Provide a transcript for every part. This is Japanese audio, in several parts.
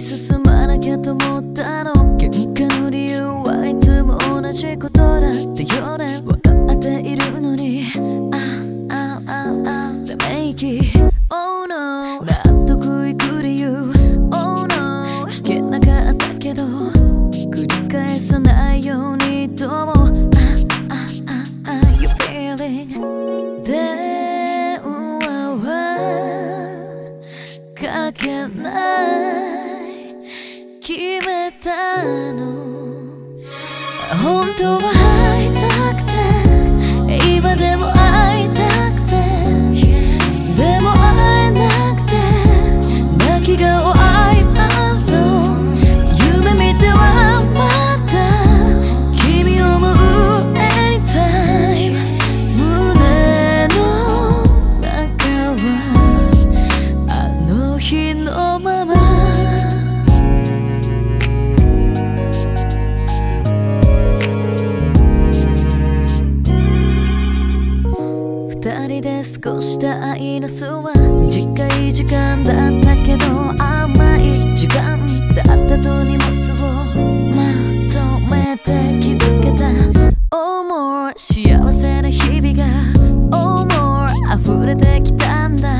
進まなきゃと思ったの。喧嘩の理由はいつも同じことだったよね分かっているのに。ああああため息。Oh no 納得いく理由。Oh no 聞けなかったけど。繰り返さないようにともああああ You're feeling 電話はかけない決めたの。本当は二人で過ごした愛の巣は短い時間だったけど甘い時間だったと荷物をまとめて気づけた。Oh more 幸せな日々が。Oh more 溢れてきたんだ。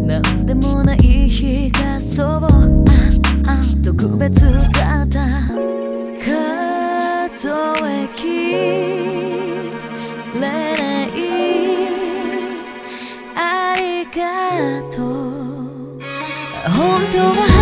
なんでもない日がそう。ああ特別だった。数本当は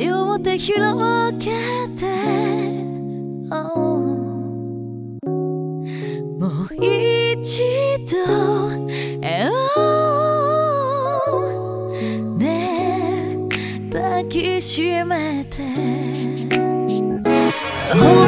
両手広げて、oh もう一度、oh ね抱きしめて。Oh